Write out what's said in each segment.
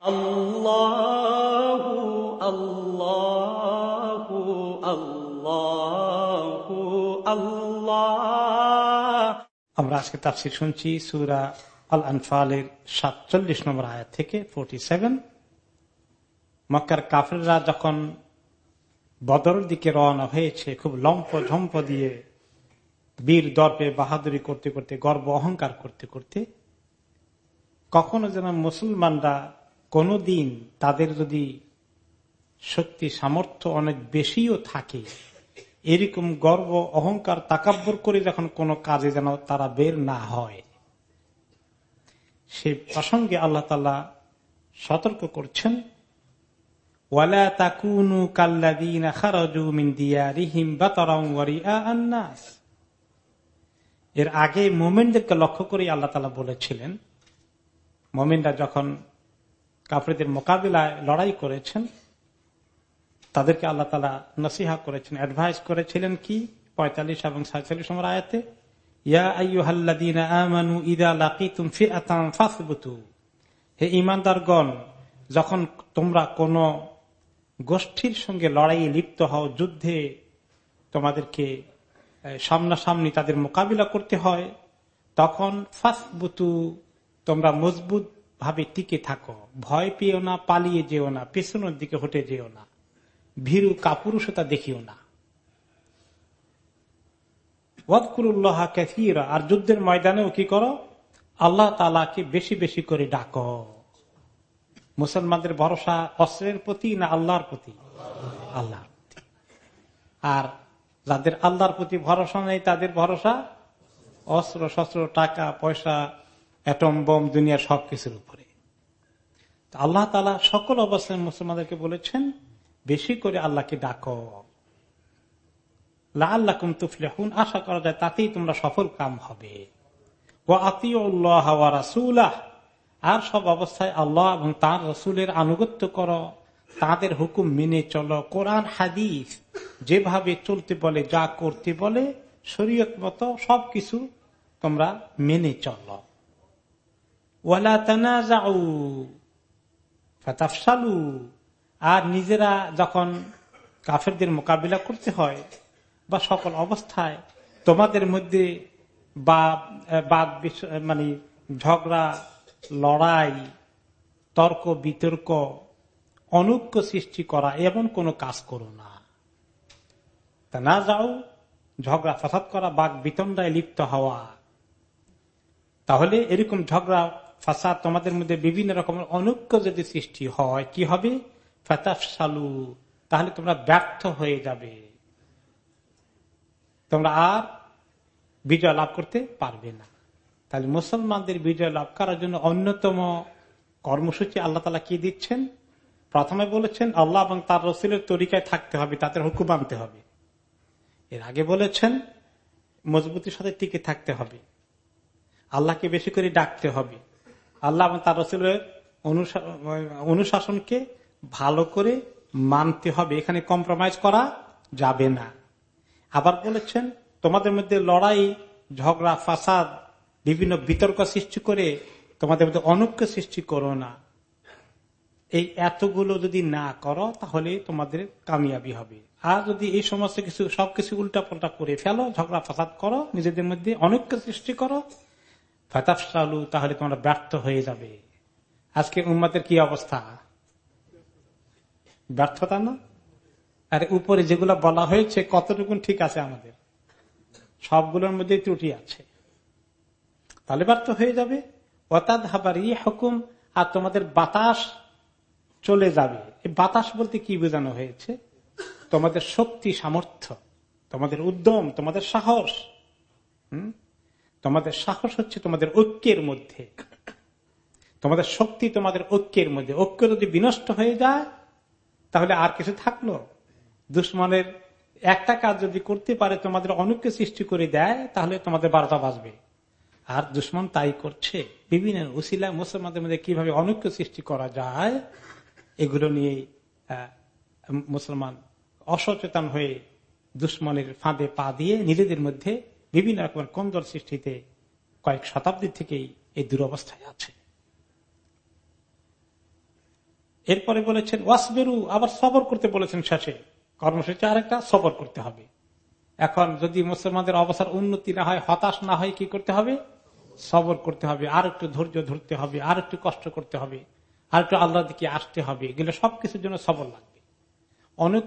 আমরা আজকে তাফসির শুনছি সুরা আল আনফালের সাতচল্লিশ নম্বর আয়াত থেকে ফোরটি সেভেন মক্কার কাফেররা যখন বদরের দিকে রওনা হয়েছে, খুব লম্প ঝম্প দিয়ে বীর দর্পে বাহাদুরি করতে করতে, গর্ব অহংকার করতে করতে, কখনো যেন মুসলমানরা কোনদিন তাদের যদি শক্তি, সামর্থ্য অনেক বেশিও থাকে, এরকম গর্ব, অহংকার, তাকাব্বর করে যখন কোনো কাজে যেন তারা বের না হয়, সে প্রসঙ্গে আল্লাহ তালা সতর্ক করছেন, ওয়ালা তাকুনু এর আগে মোমেনদেরকে লক্ষ্য করে আল্লাহ তালা বলেছিলেন, মোমেনরা যখন কাফরিদের মোকাবিলায় লড়াই করেছেন। তাদেরকে আল্লাহ তালা নসিহা করেছেন অ্যাডভাইস করেছিলেন কি? পঁয়তাল্লিশ এবং সাতচল্লিশ নম্বর আয়াতে হে ইমানদারগণ যখন তোমরা কোন গোষ্ঠীর সঙ্গে লড়াইয়ে লিপ্ত হও, যুদ্ধে তোমাদেরকে সামনাসামনি তাদের মোকাবিলা করতে হয়, তখন ফাসবুতু তোমরা মজবুত ভাবে টিকে থাকো। ভয় পেও না, পালিয়ে যেও না, পেছনের দিকে হটে যেও না। ভীরু কাপুরুষতা দেখিও না। আর যুদ্ধের ময়দানেও কি করো? আল্লাহ তালাকে বেশি বেশি করে ডাক। মুসলমানদের ভরসা অস্ত্রের প্রতি না আল্লাহর প্রতি? আল্লাহর প্রতি। আর যাদের আল্লাহর প্রতি ভরসা নেই, তাদের ভরসা অস্ত্র, শস্ত্র, টাকা, পয়সা অ্যাটম, বোম, দুনিয়ার সবকিছুর উপরে। আল্লাহ তালা সকল অবস্থায় মুসলমানদেরকে বলেছেন, বেশি করে আল্লাহকে ডাকো। আল্লাহ তুফলেহুন, আশা করা যায় তাতেই তোমরা সফল কাম হবে। ও আতিউল্লাহ রাসুলাহ, আর সব অবস্থায় আল্লাহ এবং তার রসুলের আনুগত্য করো। তাদের হুকুম মেনে চলো। কোরআন, হাদিস যেভাবে চলতে বলে, যা করতে বলে, শরীয়ত মতো সবকিছু তোমরা মেনে চলো। ওয়ালা আর নিজেরা যখন কাফেরদের মোকাবিলা করতে হয় বা সকল অবস্থায়, তোমাদের মধ্যে বাদ মানে ঝগড়া, লড়াই, তর্ক, বিতর্ক, অনুক্য সৃষ্টি করা এমন কোনো কাজ করো না। তা না যাও ঝগড়া ফাসাদ করা বাঘ বিতন্ডায় লিপ্ত হওয়া। তাহলে এরকম ঝগড়া ফাসাদ তোমাদের মধ্যে বিভিন্ন রকমের অনুজ্ঞ যদি সৃষ্টি হয়, কি হবে? ফেতাফ সালু তাহলে তোমরা ব্যর্থ হয়ে যাবে। তোমরা আর বিজয় লাভ করতে পারবে না। তাহলে মুসলমানদের বিজয় লাভ করার জন্য অন্যতম কর্মসূচি আল্লাহ তালা কি দিচ্ছেন? প্রথমে বলেছেন, আল্লাহ এবং তার রসিলের তরিকায় থাকতে হবে, তাদের হুকুম আনতে হবে। এর আগে বলেছেন, মজবুতির সাথে টিকে থাকতে হবে। আল্লাহকে বেশি করে ডাকতে হবে। আল্লাহ তার রসিলের অনুশাসনকে ভালো করে মানতে হবে। এখানে কম্প্রোমাইজ করা যাবে না। আবার বলেছেন, তোমাদের মধ্যে লড়াই, ঝগড়া, ফাসাদ, বিভিন্ন বিতর্ক সৃষ্টি করে তোমাদের মধ্যে অনৈক্য সৃষ্টি করো না। এই এতগুলো যদি না করো, তাহলে তোমাদের কামিয়াবি হবে। আর যদি এই সমস্ত কিছু, সবকিছু উল্টা পাল্টা করে ফেলো, ঝগড়া, ফাসাদ করো, নিজেদের মধ্যে অনৈক্য সৃষ্টি করো ফাতাফ চালু তাহলে তোমরা ব্যর্থ হয়ে যাবে। আজকে উম্মাদের কি অবস্থা? ব্যর্থতা না? আর, উপরে যেগুলো বলা হয়েছে, কতটুকু ঠিক আছে আমাদের? সবগুলোর মধ্যে ত্রুটি আছে। তাহলে ব্যর্থ হয়ে যাবে। অতাদ হাবার ইয়ে হুকুম আর তোমাদের বাতাস চলে যাবে। বাতাস বলতে কি বোঝানো হয়েছে? তোমাদের শক্তি, সামর্থ্য, তোমাদের উদ্যম, তোমাদের সাহস, হম? তোমাদের সাহস হচ্ছে তোমাদের ঐক্যের মধ্যে। তোমাদের শক্তি তোমাদের ঐক্যের মধ্যে। ঐক্য যদি বিনষ্ট হয়ে যায়, তাহলে আর কিছু থাকল? দুশ্মনের একটা কাজ যদি করতে পারে, তোমাদের অনৈক্য সৃষ্টি করে দেয়, তাহলে তোমাদের বারোটা বাজবে। আর দুশ্মন তাই করছে। বিভিন্ন উসিলা মুসলমানদের মধ্যে কীভাবে অনৈক্য সৃষ্টি করা যায়, এগুলো নিয়ে মুসলমান অসচেতন হয়ে দুশ্মনের ফাঁদে পা দিয়ে নিজেদের মধ্যে বিভিন্ন রকমের কন্দর সৃষ্টিতে কয়েক শতাব্দী থেকেই এই দুরবস্থায় আছে। এরপরে বলেছেন, ওয়াসবেরু আবার সবর করতে বলেছেন শেষে। কর্মসূচি আরেকটা, সবর করতে হবে। এখন যদি মুসলমানদের অবস্থার উন্নতি না হয়, হতাশ না হয় কি করতে হবে? সবর করতে হবে। আর একটু ধৈর্য ধরতে হবে, আর একটু কষ্ট করতে হবে, আর একটু আল্লাহ দিকে আসতে হবে। এগুলো সবকিছুর জন্য সবর লাগবে। অনেক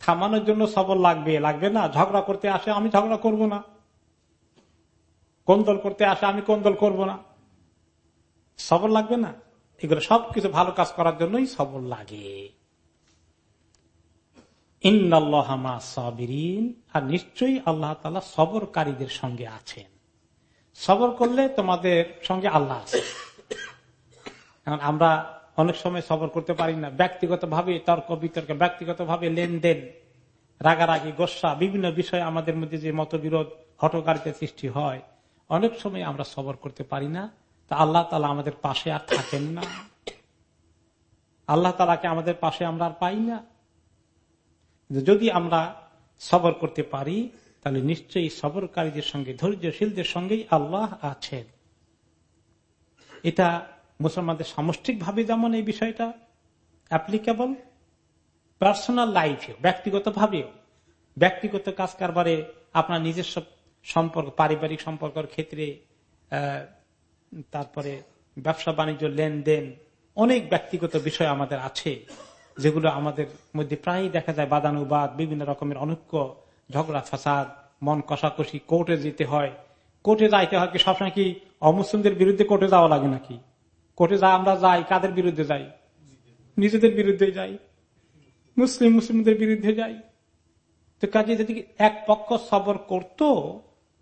থামানোর জন্য সবর লাগবে। লাগবে না, ঝগড়া করতে আসে, আমি ঝগড়া করব না। কোন দল করতে আসে, আমি কোন দল করব না। সবর লাগবে না? এগুলো সবকিছু ভালো কাজ করার জন্যই সবর লাগে। আর নিশ্চয়ই আল্লাহ তালা সবরকারীদের সঙ্গে আছেন। সবর করলে তোমাদের সঙ্গে আল্লাহ আছে। কারণ আমরা অনেক সময় সবর করতে পারি না। ব্যক্তিগত ভাবে তর্ক, বিতর্ক ব্যক্তিগত ভাবে লেনদেন, রাগারাগি, গোসা, বিভিন্ন বিষয়ে আমাদের মধ্যে যে মতবিরোধ হটকারিতার সৃষ্টি হয় অনেক সময় আমরা সবর করতে পারি না, তা আল্লাহ তালা আমাদের পাশে আর থাকেন না। আল্লাহ তালাকে আমাদের পাশে আমরা আর পাই না। যদি আমরা সবর করতে পারি, তাহলে নিশ্চয়ই সবরকারীদের সঙ্গে, ধৈর্যশীলদের সঙ্গেই আল্লাহ আছেন। এটা মুসলমানদের সামষ্টিক ভাবে যেমন এই বিষয়টা অ্যাপ্লিকেবল পার্সোনাল লাইফে ব্যক্তিগত ভাবেও ব্যক্তিগত কাজ কারবারে আপনার নিজস্ব সম্পর্ক, পারিবারিক সম্পর্কের ক্ষেত্রে তারপরে ব্যবসা বাণিজ্য লেনদেন, অনেক ব্যক্তিগত বিষয় আমাদের আছে, যেগুলো আমাদের মধ্যে প্রায় দেখা যায় বাদানুবাদ, বিভিন্ন রকমের অনৈক্য ঝগড়া, ফাসাদ, মন কষাকষি, কোর্টে যেতে হয়। কোর্টে যাইতে হয় কি সবসময় কি অমুসলিমদের বিরুদ্ধে কোর্টে যাওয়া লাগে নাকি? কোর্টে যা আমরা যাই, কাদের বিরুদ্ধে যাই? নিজেদের বিরুদ্ধে যাই? মুসলিম, মুসলিমদের বিরুদ্ধে যাই? তো কাজে যদি এক পক্ষ সবর করত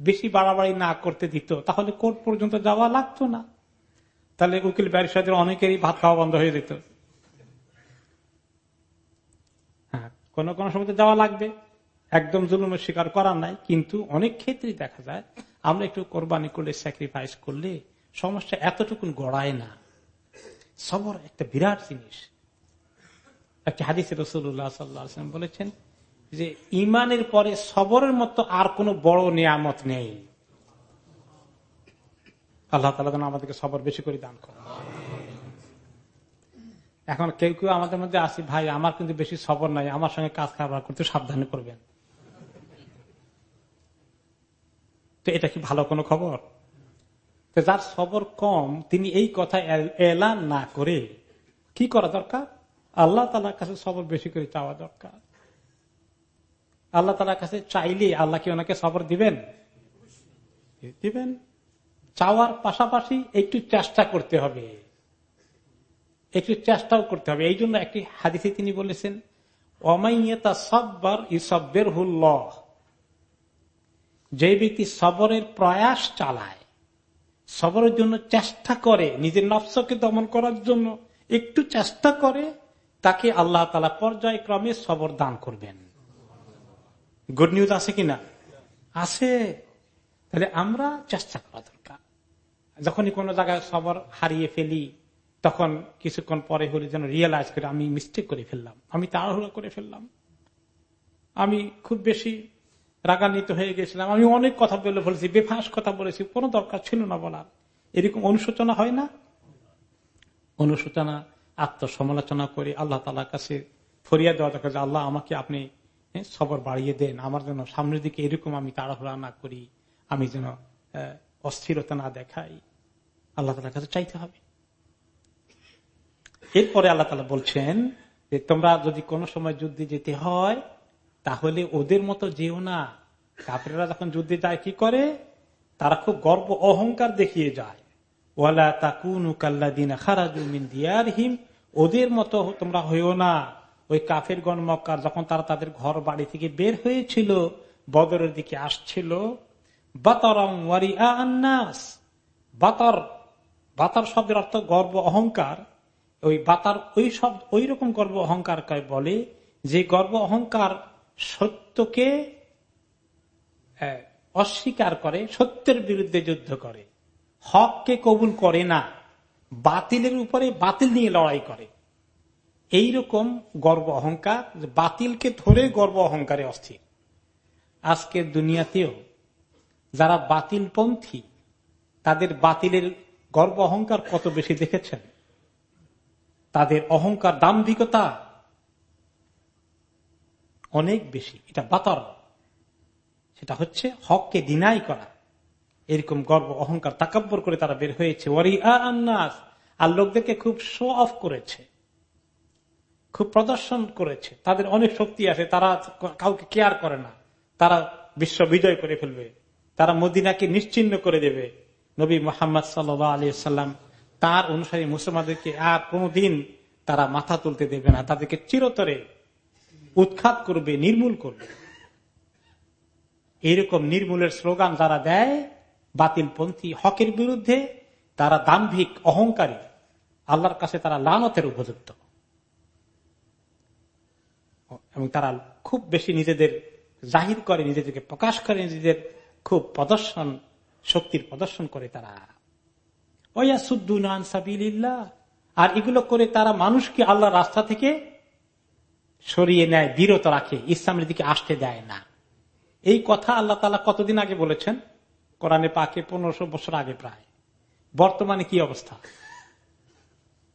বেশি বাড়াবাড়ি না করতে দিত, তাহলে কোর্ট পর্যন্ত যাওয়া লাগতো না। তাহলে উকিল ব্যারিসাদের অনেকেরই ভাত খাওয়া বন্ধ হয়ে যেত। হ্যাঁ কোন কোন সময় যাওয়া লাগবে। একদম জুলুমের শিকার করা নাই, কিন্তু অনেক ক্ষেত্রে দেখা যায়, আমরা একটু কোরবানি করলে স্যাক্রিফাইস করলে সমস্যা এতটুকুন গড়ায় না। সবর একটা বিরাট জিনিস। একটা হাদিস রসুল্লাহ সাল্লাম বলেছেন যে ইমানের পরে সবরের মতো আর কোন বড় নিয়ামত নেই। আল্লাহ তালা যেন আমাদেরকে সবর বেশি করে দান করে এখন কেউ কেউ আমাদের মধ্যে আসি ভাই, আমার কিন্তু বেশি সবর নাই, আমার সঙ্গে কাজ কারবার করতে সাবধানে করবেন। তো এটা কি ভালো কোনো খবর? যার সবর কম, তিনি এই কথা এলান না করে কি করা দরকার? আল্লাহ তালার কাছে সবর বেশি করে চাওয়া দরকার। আল্লাহ তালার কাছে চাইলে আল্লাহ কি ওনাকে সবর দিবেন। দিবেন? চাওয়ার পাশাপাশি একটু চেষ্টা করতে হবে। একটু চেষ্টাও করতে হবে। এই জন্য একটি হাদিসে তিনি বলেছেন অমাইয়তা সব্বার ইসব্বের হুল্লহ যে ব্যক্তি সবরের প্রয়াস চালায় সবরের জন্য চেষ্টা করে নিজের নফসকে দমন করার জন্য একটু চেষ্টা করে তাকে আল্লাহ তালা পর্যায়ক্রমে সবর দান করবেন। গুড নিউজ আছে কিনা? আছে। তাহলে আমরা চেষ্টা করা দরকার। যখনই কোনো জায়গায় সবর হারিয়ে ফেলি, তখন কিছুক্ষণ পরে হলে যেন রিয়েলাইজ করে আমি মিস্টেক করে ফেললাম, আমি তাড়াহুড়া করে ফেললাম। আমি খুব বেশি রাগান্বিত হয়ে গেছিলাম। আমি অনেক কথা বলে বলেছি, বেফাঁস কথা বলেছি, কোনো দরকার ছিল না বলার। এরকম অনুশোচনা হয় না? অনুশোচনা, আত্মসমালোচনা করে আল্লাহ তালার কাছে ফরিয়া দেওয়া দরকার আল্লাহ আমাকে আপনি সবর বাড়িয়ে দেন। আমার জন্য সামনের দিকে এরকম আমি তাড়াহুড়া না করি, আমি যেন অস্থিরতা না দেখাই। আল্লাহ তালার কাছে চাইতে হবে। এরপরে আল্লাহ তালা বলছেন যে, তোমরা যদি কোনো সময় যুদ্ধে যেতে হয়, তাহলে ওদের মতো যেও না। কাপড়েরা যখন যুদ্ধে যায়, কি করে? তারা খুব গর্ব, অহংকার দেখিয়ে যায়। ওয়ালা তাকুন তাকুনু কাল্লাদিন খারাজুমিন দিয়ারহিম, ওদের মতো তোমরা হইও না। ওই কাফের গণ মক্কার যখন তারা তাদের ঘর বাড়ি থেকে বের হয়েছিল, বদরের দিকে আসছিল বাতরং ওয়ারিয়া বাতর, বাতার শব্দের অর্থ গর্ব অহংকার। ওই বাতার ওই শব্দ, ওই রকম গর্ব অহংকার বলে যে গর্ব অহংকার সত্যকে অস্বীকার করে, সত্যের বিরুদ্ধে যুদ্ধ করে। হককে কবুল করে না। বাতিলের উপরে বাতিল নিয়ে লড়াই করে। এই রকম গর্ব অহংকার বাতিলকে ধরে গর্ব অহংকারে অস্থির। আজকের দুনিয়াতেও যারা বাতিলপন্থী, তাদের বাতিলের গর্ব অহংকার কত বেশি দেখেছেন? তাদের অহংকার দাম্ভিকতা অনেক বেশি। এটা বাতর। সেটা হচ্ছে হককে দিনাই করা। এরকম গর্ব অহংকার তাকাব্বর করে তারা বের হয়েছে। ওয়ারি আন্নাস। আর লোকদেরকে খুব শো অফ করেছে। খুব প্রদর্শন করেছে। তাদের অনেক শক্তি আছে তারা কাউকে কেয়ার করে না। তারা বিশ্ব বিজয় করে ফেলবে। তারা মদিনাকে নিশ্চিন্ন করে দেবে। নবী মোহাম্মদ সাল্লাহ আলী সাল্লাম তার অনুসারী মুসলমানদেরকে আর কোনদিন তারা মাথা তুলতে দেবে না। তাদেরকে চিরতরে উৎখাত করবে, নির্মূল করবে। এরকম নির্মূলের স্লোগান যারা দেয়, বাতিলপন্থী হকের বিরুদ্ধে, তারা দাম্ভিক, অহংকারী। আল্লাহর কাছে তারা লানতের উপযুক্ত। এবং তারা খুব বেশি নিজেদের জাহির করে, নিজেদেরকে প্রকাশ করে, নিজেদের খুব প্রদর্শন, শক্তির প্রদর্শন করে তারা। ওয়া সুদ্দুনান সাবিল্লাহ আর এগুলো করে তারা মানুষকে আল্লাহ রাস্তা থেকে সরিয়ে নেয়, বিরত রাখে, ইসলামের দিকে আসতে দেয় না। এই কথা আল্লাহ তালা কতদিন আগে বলেছেন? কোরআনে পাকে পনেরোশো বছর আগে প্রায়। বর্তমানে কি অবস্থা?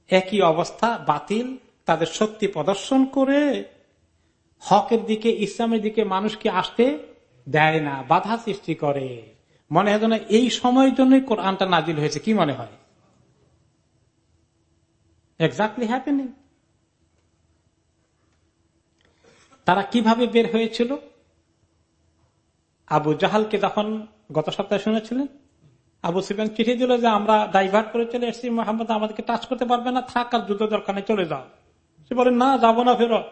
একই অবস্থা, বাতিল, তাদের শক্তি প্রদর্শন করে হকের দিকে, ইসলামের দিকে মানুষকে আসতে দেয় না, বাধা সৃষ্টি করে। মনে হয় না এই সময়ের জন্যই কোরআনটা নাজিল হয়েছে, কি মনে হয়? এক্সাক্টলি হ্যাপেনিং তারা কীভাবে বের হয়েছিল? আবু জাহালকে যখন গত সপ্তাহে শুনেছিলেন, আবু সিবেন চিঠি দিল যে, আমরা ডাইভার্ট করে চলে এসেছি, মোহাম্মদ আমাদেরকে টাচ করতে পারবে না, থাক আর যুদ্ধ দরকার চলে যাও। সে বলে, না, যাব না ফেরত।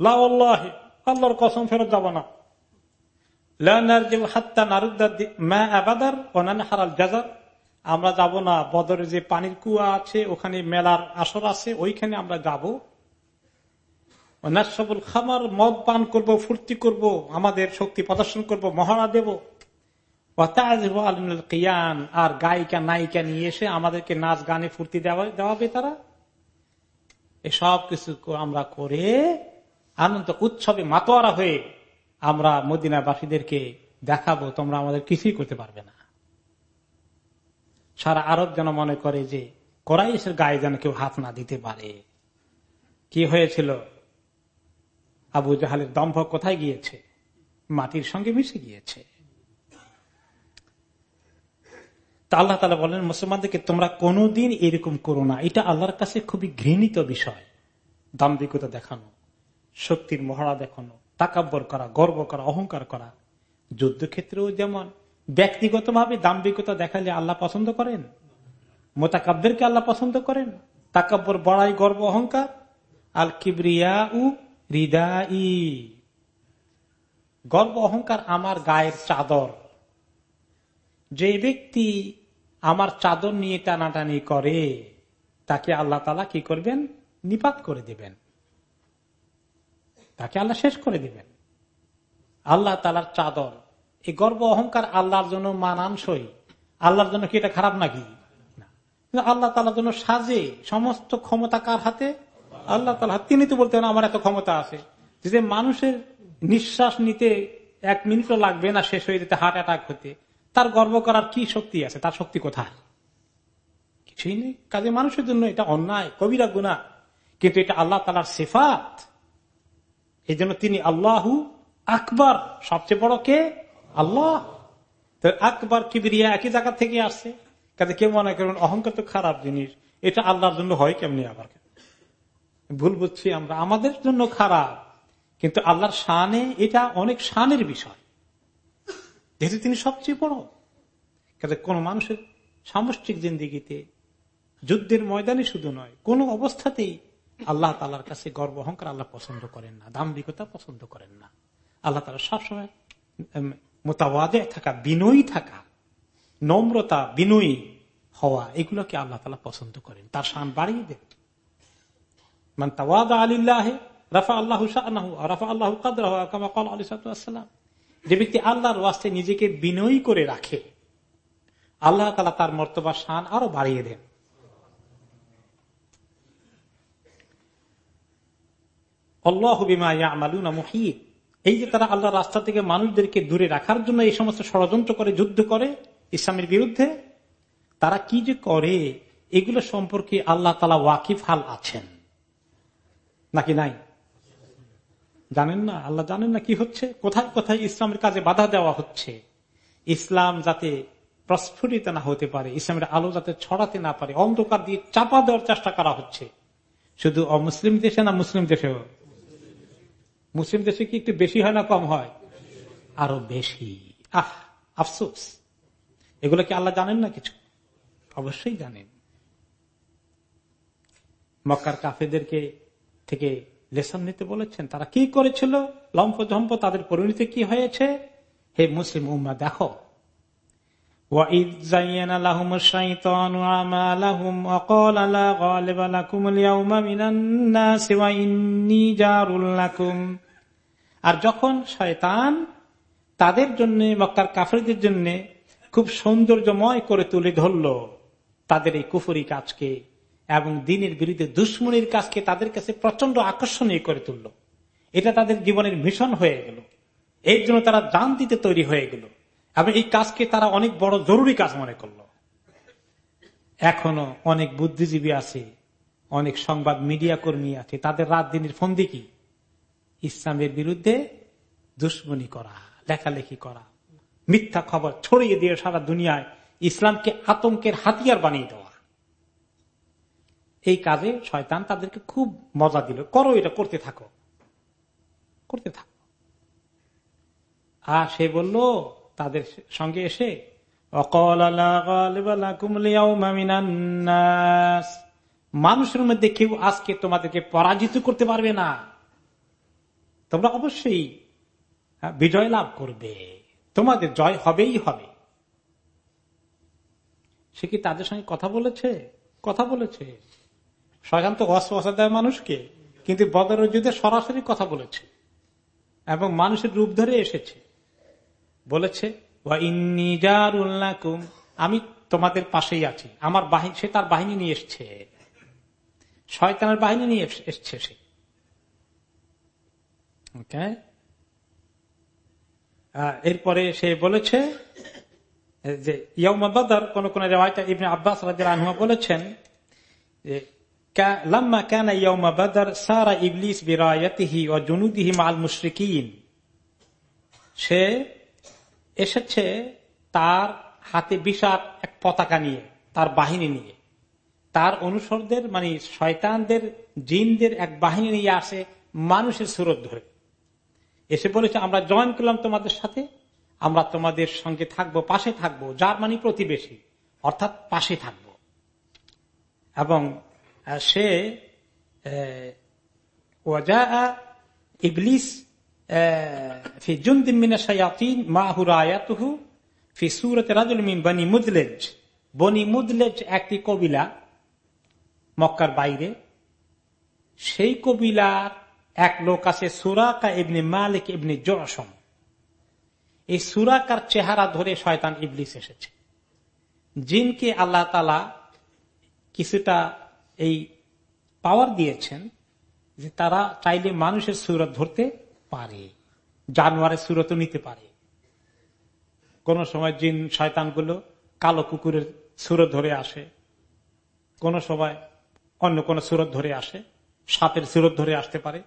আল্লাহর কসম ফেরত যাব না। আমরা যাব না বদরের যে পানির কুয়া আছে, ওখানে মেলার আসর আছে, ওইখানে আমরা যাব। নাসবুল খামার, মদ পান করব, ফুর্তি করব, আমাদের শক্তি প্রদর্শন করব মহারা দেব। কিয়ান, আর গায়িকা, নায়িকা নিয়ে এসে আমাদেরকে নাচ গানে ফুর্তি দেওয়া দেওয়াবে তারা। এসব কিছু আমরা করে আনন্দ উৎসবে মাতোয়ারা হয়ে আমরা মদিনাবাসীদেরকে দেখাবো, তোমরা আমাদের কিছুই করতে পারবে না। সারা আরব যেন মনে করে যে কোরাইশের গায়ে যেন কেউ হাত না দিতে পারে। কি হয়েছিল? আবু জাহালের দম্ভ কোথায় গিয়েছে? মাটির সঙ্গে মিশে গিয়েছে। আল্লাহ তালা বলেন, মুসলমানদেরকে তোমরা কোনোদিন এরকম করো না। এটা আল্লাহর কাছে খুবই ঘৃণিত বিষয়। দাম্ভিকতা দেখানো। শক্তির মহড়া দেখানো, তাকাব্বর করা, গর্ব করা, অহংকার করা। যুদ্ধক্ষেত্রেও যেমন ব্যক্তিগতভাবে দাম্ভিকতা দেখালে আল্লাহ পছন্দ করেন মোতাকাব্যেরকে আল্লাহ পছন্দ করেন, তাকাব্বর বড়াই গর্ব, অহংকার। আল কিবরিয়া উ হৃদাই গর্ব, অহংকার আমার গায়ের চাদর। যে ব্যক্তি আমার চাদর নিয়ে টানাটানি করে, তাকে আল্লাহ তালা কি করবেন? নিপাত করে দিবেন। তাকে আল্লাহ শেষ করে দিবেন। আল্লাহ তালার চাদর। এই গর্ব অহংকার আল্লাহর জন্য মানানসই। আল্লাহর জন্য কি এটা খারাপ নাকি? আল্লাহ তালার জন্য সাজে সমস্ত ক্ষমতা কার হাতে? আল্লাহ তালা তিনি তো বলতেন, আমার এত ক্ষমতা আছে। যে মানুষের নিঃশ্বাস নিতে এক মিনিটও লাগবে না শেষ হয়ে যেতে, হার্ট অ্যাটাক হতে। তার গর্ব করার কি শক্তি আছে? তার শক্তি কোথায়? কিছুই নেই। কাজে মানুষের জন্য এটা অন্যায়, কবিরা গুণা কিন্তু এটা আল্লাহ তালার সেফাত। এই জন্য তিনি আল্লাহু আকবর। সবচেয়ে বড় কে? আল্লাহ। আকবর কিবিরিয়া একই জায়গা থেকে আসছে। কাজে কেউ মনে করেন অহংকার তো খারাপ জিনিস। এটা আল্লাহর জন্য হয় কেমনি আবার? ভুল বুঝছি আমরা, আমাদের জন্য খারাপ। কিন্তু আল্লাহর শানে এটা অনেক শানের বিষয়। যেহেতু তিনি সবচেয়ে বড়। কাজে কোন মানুষের সামষ্টিক জিন্দিগিতে, যুদ্ধের ময়দানে শুধু নয়, কোন অবস্থাতেই আল্লাহ তালার কাছে গর্ব অহংকার আল্লাহ পছন্দ করেন না। দাম্ভিকতা পছন্দ করেন না। আল্লাহ তালা সবসময় মোতাবাদে থাকা, বিনয়ী থাকা, নম্রতা, বিনয়ী হওয়া, এগুলোকে আল্লাহ তালা পছন্দ করেন। তার শান বাড়িয়ে দেন। মানে তাওয়াদা আলিল্লাহে, রাফা আল্লাহ রাফা আল্লাহ কাল আলী সালাম। যে ব্যক্তি আল্লাহর ওয়াস্তে নিজেকে বিনয়ী করে রাখে, আল্লাহ তালা তার মর্তবা শান আরও বাড়িয়ে দেন। এই যে তারা আল্লাহ রাস্তা থেকে মানুষদেরকে দূরে রাখার জন্য এই সমস্ত ষড়যন্ত্র করে, যুদ্ধ করে ইসলামের বিরুদ্ধে, তারা কি যে করে, এগুলো সম্পর্কে আল্লাহ তালা ওয়াকিফ হাল আছেন। নাকি নাই? জানেন না? আল্লাহ জানেন না কি হচ্ছে? কোথায় কোথায় ইসলামের কাজে বাধা দেওয়া হচ্ছে? ইসলাম যাতে প্রস্ফুটিত না হতে পারে, ইসলামের আলো যাতে ছড়াতে না পারে, অন্ধকার দিয়ে চাপা দেওয়ার চেষ্টা করা হচ্ছে। শুধু অমুসলিম দেশে না, মুসলিম দেশেও। মুসলিম দেশে কি একটু বেশি হয় না কম হয়? আরও বেশি। আহ আফসোস। এগুলো কি আল্লাহ জানেন না কিছু? অবশ্যই জানেন। মক্কার কাফেদেরকে থেকে লেসন নিতে বলেছেন তারা কি করেছিল? লম্প ঝম্প তাদের পরিণতি কি হয়েছে? হে মুসলিম উম্মা দেখো। আমি আর যখন শয়তান তাদের জন্য, মক্কার কাফেরদের জন্য খুব সৌন্দর্যময় করে তুলে ধরল তাদের এই কুফুরি কাজকে এবং দিনের বিরুদ্ধে দুশ্মনির কাজকে তাদের কাছে প্রচণ্ড আকর্ষণীয় করে তুলল। এটা তাদের জীবনের মিশন হয়ে গেল। এর জন্য তারা জান দিতে তৈরি হয়ে গেল এবং এই কাজকে তারা অনেক বড় জরুরি কাজ মনে করল। এখনও অনেক বুদ্ধিজীবী আছে, অনেক সংবাদ মিডিয়া কর্মী আছে, তাদের রাত দিনের ফন্দি কি? ইসলামের বিরুদ্ধে দুশ্মনী করা, লেখালেখি করা, মিথ্যা খবর ছড়িয়ে দিয়ে সারা দুনিয়ায় ইসলামকে আতঙ্কের হাতিয়ার বানিয়ে দেওয়া। এই কাজে শয়তান তাদেরকে খুব মজা দিল। করো এটা, করতে থাকো। করতে থাকো। আর সে বলল, তাদের সঙ্গে এসে মানুষের মধ্যে কেউ আজকে তোমাদেরকে পরাজিত করতে পারবে না। তোমরা অবশ্যই বিজয় লাভ করবে। তোমাদের জয় হবেই হবে। সে কি তাদের সঙ্গে কথা বলেছে? কথা বলেছে। শয়তান তো অস্ত্র দেয় মানুষকে, কিন্তু বদর যুদ্ধে সরাসরি কথা বলেছে এবং মানুষের রূপ ধরে এসেছে। বলেছে আমি তোমাদের পাশেই আছি। আমার বাহিনী, সে তার বাহিনী নিয়ে এসছে। শয়তানের বাহিনী নিয়ে এসছে সে। এরপরে সে বলেছে যে ইয়মা কোন কোন ইবনে আব্বাস রাজা বলেছেন ইয়মা সারা ইবলিস ও জুনুদিহি মাল সে এসেছে তার হাতে বিশাল এক পতাকা নিয়ে, তার বাহিনী নিয়ে। তার অনুসরদের মানে শয়তানদের, জিনদের এক বাহিনী নিয়ে আসে মানুষের সুরত ধরে। এসে বলেছে, আমরা জয়েন করলাম তোমাদের সাথে, আমরা তোমাদের সঙ্গে থাকব, পাশে থাকব যার মানে প্রতিবেশী, অর্থাৎ পাশে থাকব। এবং সে ইবলিস বনি মুদলেজ। বনি মুদলেজ একটি কবিলা, মক্কার বাইরে। সেই কবিলার এক লোক আছে সুরাকা ইবনে মালিক ইবনে জসম। এই সুরাকার চেহারা ধরে শয়তান ইবলিস এসেছে। জিনকে আল্লাহ তালা কিছুটা এই পাওয়ার দিয়েছেন যে তারা চাইলে মানুষের সুরত ধরতে পারে, জানোয়ারের সুরত নিতে পারে। কোন সময় জিন শয়তানগুলো কালো কুকুরের সুরত ধরে আসে, কোন সময় অন্য কোন সুরত ধরে আসে, সাপের সুরত ধরে আসতে পারে।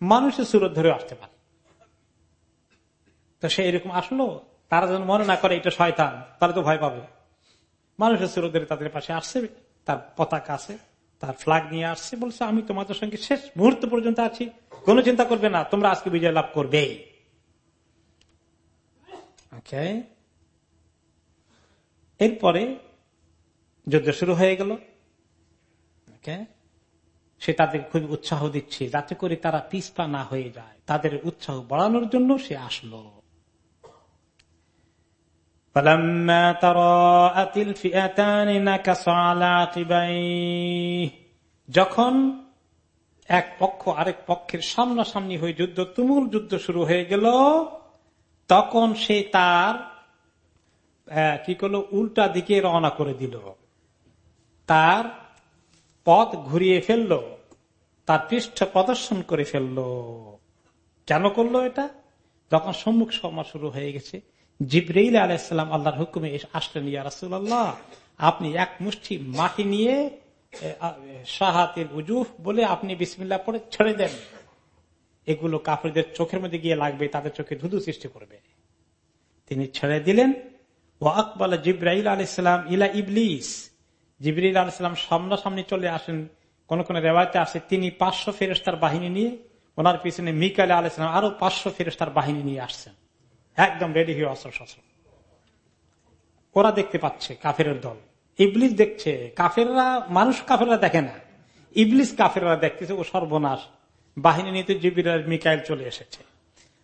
মানুষের সুরত ধরে আসতে পারে। তো সে এরকম আসলো তারা যেন মনে না করে এটা শয়তান তারা তো ভয় পাবে। মানুষের সুরত ধরে তাদের পাশে আসছে তার পতাকা আছে তার ফ্ল্যাগ নিয়ে আসছে বলছে আমি তোমাদের সঙ্গে শেষ মুহূর্ত পর্যন্ত আছি কোনো চিন্তা করবে না তোমরা আজকে বিজয় লাভ করবে এরপরে যুদ্ধ শুরু হয়ে গেল। সে তাদের খুব উৎসাহ দিচ্ছে, যাতে করে তারা পিসপা না হয়ে যায়। তাদের উৎসাহ বাড়ানোর জন্য সে আসলো। যখন এক পক্ষ আরেক পক্ষের সামনাসামনি হয়ে যুদ্ধ, তুমুল যুদ্ধ শুরু হয়ে গেল, তখন সে তার কি করল? উল্টা দিকে রওনা করে দিল। তার পথ ঘুরিয়ে ফেলল, তার পৃষ্ঠ প্রদর্শন করে ফেলল। কেন করল এটা? যখন সম্মুখ সময় শুরু হয়ে গেছে, জিব্রাইল আলাইসাল্লাম আল্লাহর হুকুমে আসলেন, ইয়া রাসুল্লাহ আপনি এক মুষ্টি মাটি নিয়ে সাহাতের উজুফ বলে আপনি বিসমিল্লা পরে ছেড়ে দেন। এগুলো কাপড়দের চোখের মধ্যে গিয়ে লাগবে, তাদের চোখে ধুধু সৃষ্টি করবে। তিনি ছেড়ে দিলেন ও আকবাল জিব্রাইল আলাইসালাম ইলা ইবলিস। জিবরিল আলাইসালাম সামনাসামনি চলে আসেন। কোন কোন রেওয়ায়তে আসে, তিনি পাঁচশো ফেরস্তার বাহিনী নিয়ে ওনার পিছনে মিকালে আলাইসালাম আরও পাঁচশো ফেরস্তার বাহিনী নিয়ে আসছেন। একদম রেডি হয়ে অস্ত্র শস্ত্র ওরা দেখতে পাচ্ছে কাফের দল। ইবলিস দেখছে, কাফেররা, মানুষ কাফেররা দেখে না। ইবলিস কাফেররা দেখতেছে, ও সর্বনাশ। বাহিনী নিতে জিবির মিকাইল চলে এসেছে।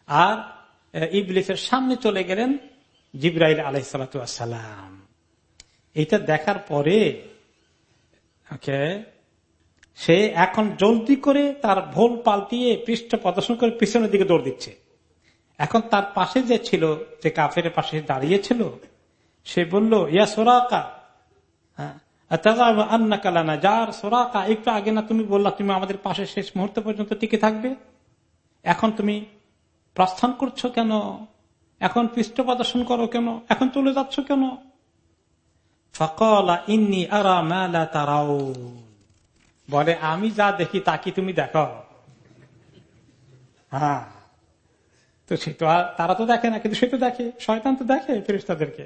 আর ইবলিসের সামনে চলে গেলেন জিব্রাইল আলাইসালাম এটা দেখার পরে ওকে সে এখন জলদি করে তার ভোল পাল্টিয়ে পৃষ্ঠ প্রদর্শন করে পিছনের দিকে দৌড় দিচ্ছে। এখন তার পাশে যে ছিল যে কাফের পাশে দাঁড়িয়েছিল সে বলল ইয়া সোরাকা হ্যাঁ, আন্না কালানা যার সোরাকা একটু আগে না তুমি বললা তুমি আমাদের পাশে শেষ মুহূর্ত পর্যন্ত টিকে থাকবে? এখন তুমি প্রস্থান করছ কেন? এখন পৃষ্ঠ প্রদর্শন করো কেন? এখন চলে যাচ্ছ কেন? ইন্নি বলে, আমি যা দেখি তা কি তুমি দেখো? হ্যাঁ। তো সে তো তারা তো দেখে না, কিন্তু সে তো দেখে, শয়তান তো দেখে ফেরিস্তাদেরকে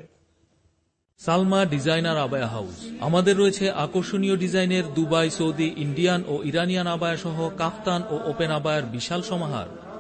সালমা ডিজাইনার আবায়া হাউস। আমাদের রয়েছে আকর্ষণীয় ডিজাইনের দুবাই, সৌদি, ইন্ডিয়ান ও ইরানিয়ান আবায়া সহ কাফতান ও ওপেন আবায়ার বিশাল সমাহার।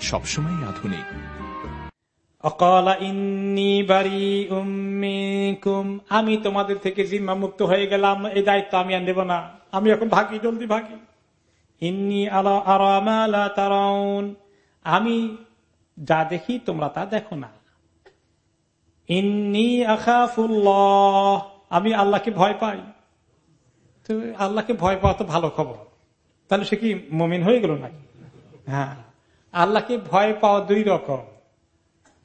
সবসময় আধুনিক। আমি তোমাদের থেকে জিম্মা মুক্ত হয়ে গেলাম, এই দায়িত্ব আমি আর নেব না। আমি এখন ভাগি, জলদি ভাগি। ইন্নি আমি যা দেখি তোমরা তা দেখো না। ইন্নি আখাফুল্লাহ, আমি আল্লাহকে ভয় পাই। তো আল্লাহকে ভয় পাওয়া তো ভালো খবর। তাহলে সে কি মমিন হয়ে গেল নাকি? হ্যাঁ। আল্লাহকে ভয় পাওয়া দুই রকম।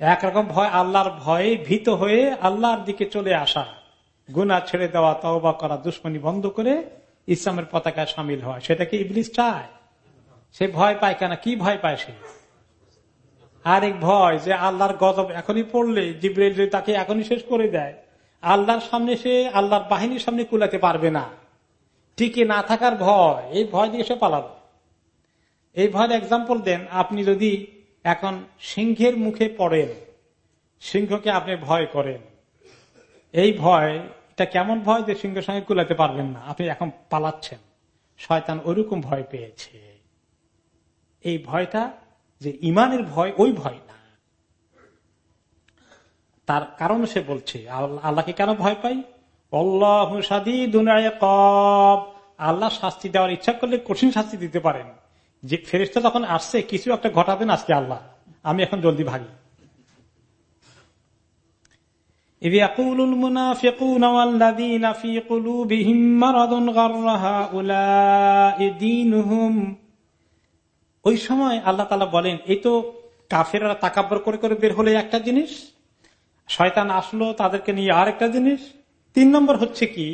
একরকম ভয় আল্লাহর ভয়ে ভীত হয়ে আল্লাহর দিকে চলে আসা গুনা ছেড়ে দেওয়া, তওবা করা, দুশ্মনী বন্ধ করে ইসলামের পতাকায় সামিল হয় সেটাকে ইবলিস চায়? সে ভয় পায় কেন? কি ভয় পায় সে? আরেক ভয় যে আল্লাহর গজব এখনই পড়লে জিব্রেল তাকে এখনই শেষ করে দেয়, আল্লাহর সামনে সে আল্লাহর বাহিনীর সামনে কুলাতে পারবে না। টিকে না থাকার ভয়, এই ভয় দিয়ে সে পালাবে। এই ভয়ের এক্সাম্পল দেন, আপনি যদি এখন সিংহের মুখে পড়েন, সিংহকে আপনি ভয় করেন, এই ভয়, এটা কেমন ভয় যে সিংহের সঙ্গে কুলাতে পারবেন না, আপনি এখন পালাচ্ছেন, শয়তান ওইরকম ভয় পেয়েছে। এই ভয়টা যে ইমানের ভয়, ওই ভয় না। তার কারণ সে বলছে আল্লাহকে কেন ভয় পাই? অল্লাহ আল্লাহ শাস্তি দেওয়ার ইচ্ছা করলে কঠিন শাস্তি দিতে পারেন। যে ফেরিস্তা যখন আসছে, কিছু একটা ঘটাবেন আজকে আল্লাহ। আমি এখন জলদি ভাগি। ওই সময় আল্লাহ তালা বলেন, এই তো কাফেরা তাকাব্বর করে করে বের হলে একটা জিনিস, শয়তান আসলো তাদেরকে নিয়ে আর একটা জিনিস। তিন নম্বর হচ্ছে কি,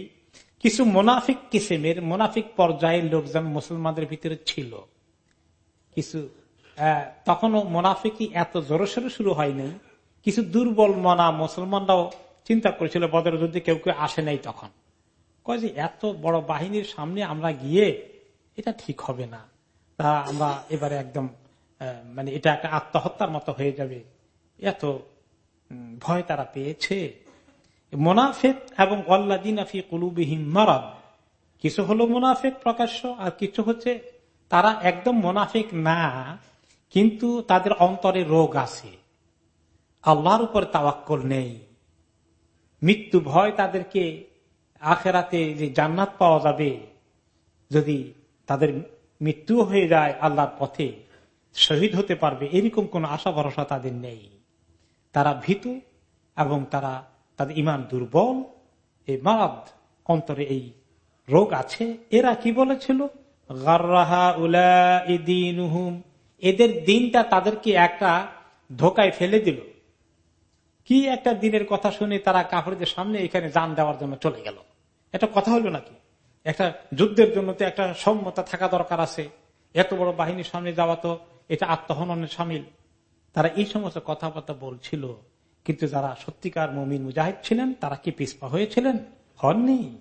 কিছু মোনাফিক কিসেমের, মোনাফিক পর্যায়ের লোকজন মুসলমানদের ভিতরে ছিল। কিছু তখনও মোনাফিকি এত জোরসোর শুরু হয়নি। কিছু দুর্বল মনা মুসলমানরাও চিন্তা করেছিল, বদর যুদ্ধে কেউ কেউ আসে নাই তখন। কয় যে এত বড় বাহিনীর সামনে আমরা গিয়ে এটা ঠিক হবে না। তা আমরা এবারে একদম মানে এটা একটা আত্মহত্যার মতো হয়ে যাবে। এত ভয় তারা পেয়েছে। মোনাফেক এবং অল্লাদিনাফি কুলুবিহীন মারাদ, কিছু হলো মোনাফেক প্রকাশ্য আর কিছু হচ্ছে তারা একদম মোনাফিক না, কিন্তু তাদের অন্তরে রোগ আছে। আল্লাহর উপর তাওয়াক্কল নেই। মৃত্যু ভয় তাদেরকে আখেরাতে যে জান্নাত পাওয়া যাবে, যদি তাদের মৃত্যু হয়ে যায় আল্লাহর পথে, শহীদ হতে পারবে, এরকম কোন আশা ভরসা তাদের নেই। তারা ভীতু এবং তারা তাদের ইমান দুর্বল। এই মারাদ অন্তরে এই রোগ আছে। এরা কি বলেছিল? এদের দিনটা তাদেরকে একটা ধোকায় ফেলে দিল। কি একটা দিনের কথা শুনে তারা কাপড়দের সামনে এখানে যান দেওয়ার জন্য চলে গেল? এটা কথা হলো নাকি? একটা যুদ্ধের জন্য তো একটা সম্মতা থাকা দরকার আছে। এত বড় বাহিনীর সামনে যাওয়া তো এটা আত্মহননের সামিল। তারা এই সমস্ত কথাবার্তা বলছিল, কিন্তু যারা সত্যিকার মমিন মুজাহিদ ছিলেন, তারা কি পিসপা হয়েছিলেন? হননি।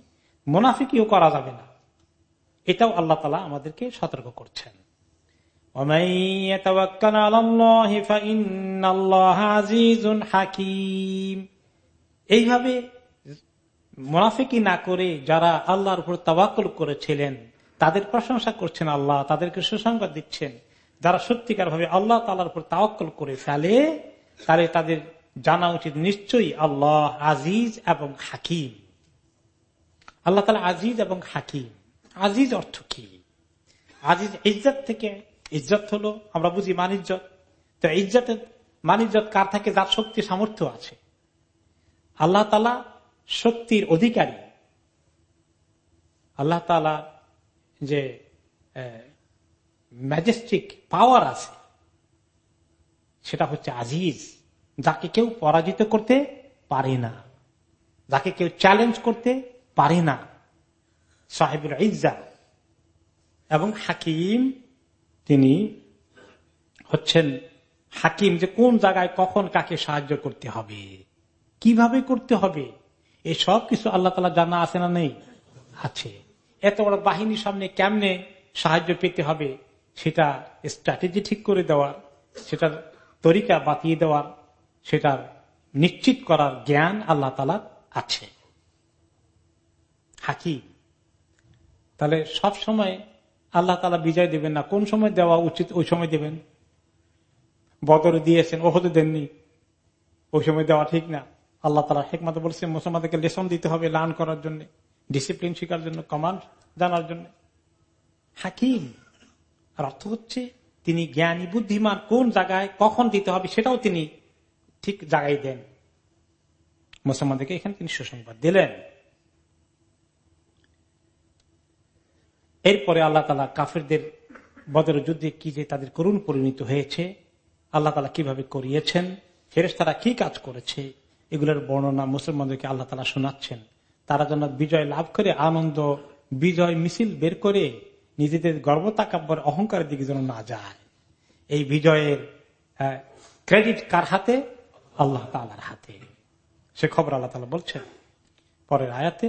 মোনাফিকিও করা যাবে না। এটাও আল্লাহ তালা আমাদেরকে সতর্ক করছেন। এইভাবে মোনাফিকি না করে যারা আল্লাহর উপর তাবাকল করেছিলেন, তাদের প্রশংসা করছেন আল্লাহ, তাদেরকে সুসংবাদ দিচ্ছেন। যারা সত্যিকার ভাবে আল্লাহ তালার উপর তাওয়াক্কল করে ফেলে, তাহলে তাদের জানা উচিত নিশ্চয়ই আল্লাহ আজিজ এবং হাকিম। আল্লাহ তালা আজিজ এবং হাকিম। আজিজ অর্থ কি? আজিজ ইজ্জত থেকে ইজ্জত হলো, আমরা বুঝি মানিজ্জত তো ইজ্জতের মানিজ্জত কার থাকে? যার শক্তি, সামর্থ্য আছে। আল্লাহ তালা শক্তির অধিকারী। আল্লাহ তালা যে ম্যাজেস্টিক পাওয়ার আছে, সেটা হচ্ছে আজিজ, যাকে কেউ পরাজিত করতে পারে না, যাকে কেউ চ্যালেঞ্জ করতে পারে না। সাহেবুল ইজ্জা এবং হাকিম, তিনি হচ্ছেন হাকিম যে কোন জায়গায় কখন কাকে সাহায্য করতে হবে, কীভাবে করতে হবে এই সব কিছু আল্লাহ তালা জানা আছে না নেই? আছে। এত বড় বাহিনীর সামনে কেমনে সাহায্য পেতে হবে, সেটা স্ট্র্যাটেজি ঠিক করে দেওয়ার, সেটার তরিকা বাতিয়ে দেওয়ার, সেটার নিশ্চিত করার জ্ঞান আল্লাহ তালার আছে। হাকি তাহলে সব সময় আল্লাহ তালা বিজয় দেবেন না। কোন সময় দেওয়া উচিত, ওই সময় দেবেন। বদর দিয়েছেন, ওহদে দেননি। ওই সময় দেওয়া ঠিক না। আল্লাহ তালা হেকমত বলছেন, মুসলমানদেরকে লেসন দিতে হবে লার্ন করার জন্য, ডিসিপ্লিন শিকার জন্য, কমান্ড জানার জন্য। হাকিম, আর অর্থ হচ্ছে তিনি জ্ঞানী, বুদ্ধিমান, কোন জায়গায় কখন দিতে হবে সেটাও তিনি ঠিক জায়গায় দেন। মুসলমানদেরকে এখানে তিনি সুসংবাদ দিলেন। এরপরে আল্লাহ তালা কাফেরদের বদর যুদ্ধে কি যে তাদের করুণ পরিণত হয়েছে, আল্লাহ তালা কীভাবে করিয়েছেন ফেরেস তারা কি কাজ করেছে, এগুলোর বর্ণনা মুসলমানদেরকে আল্লাহ তালা শোনাচ্ছেন। তারা যেন বিজয় লাভ করে, আনন্দ, বিজয় মিছিল বের করে নিজেদের গর্বতাকাব্যর অহংকারের দিকে যেন না যায়। এই বিজয়ের ক্রেডিট কার হাতে? আল্লাহ তালার হাতে। সে খবর আল্লাহ তালা বলছেন পরের আয়াতে।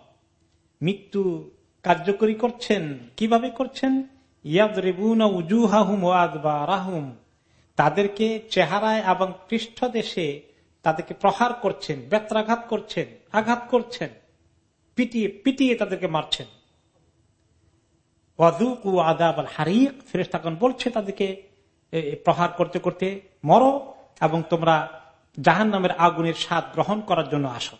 মৃত্যু কার্যকরী করছেন, কীভাবে করছেন? তাদেরকে চেহারায় এবং পৃষ্ঠদেশে তাদেরকে প্রহার করছেন বেত্রাঘাত করছেন, আঘাত করছেন, পিটিয়ে পিটিয়ে তাদেরকে মারছেন। ওয়াদুকু আদাব আল হারিক ফেরেস্তাগণ বলছে তাদেরকে প্রহার করতে করতে মরো এবং তোমরা জাহান নামের আগুনের স্বাদ গ্রহণ করার জন্য আসো।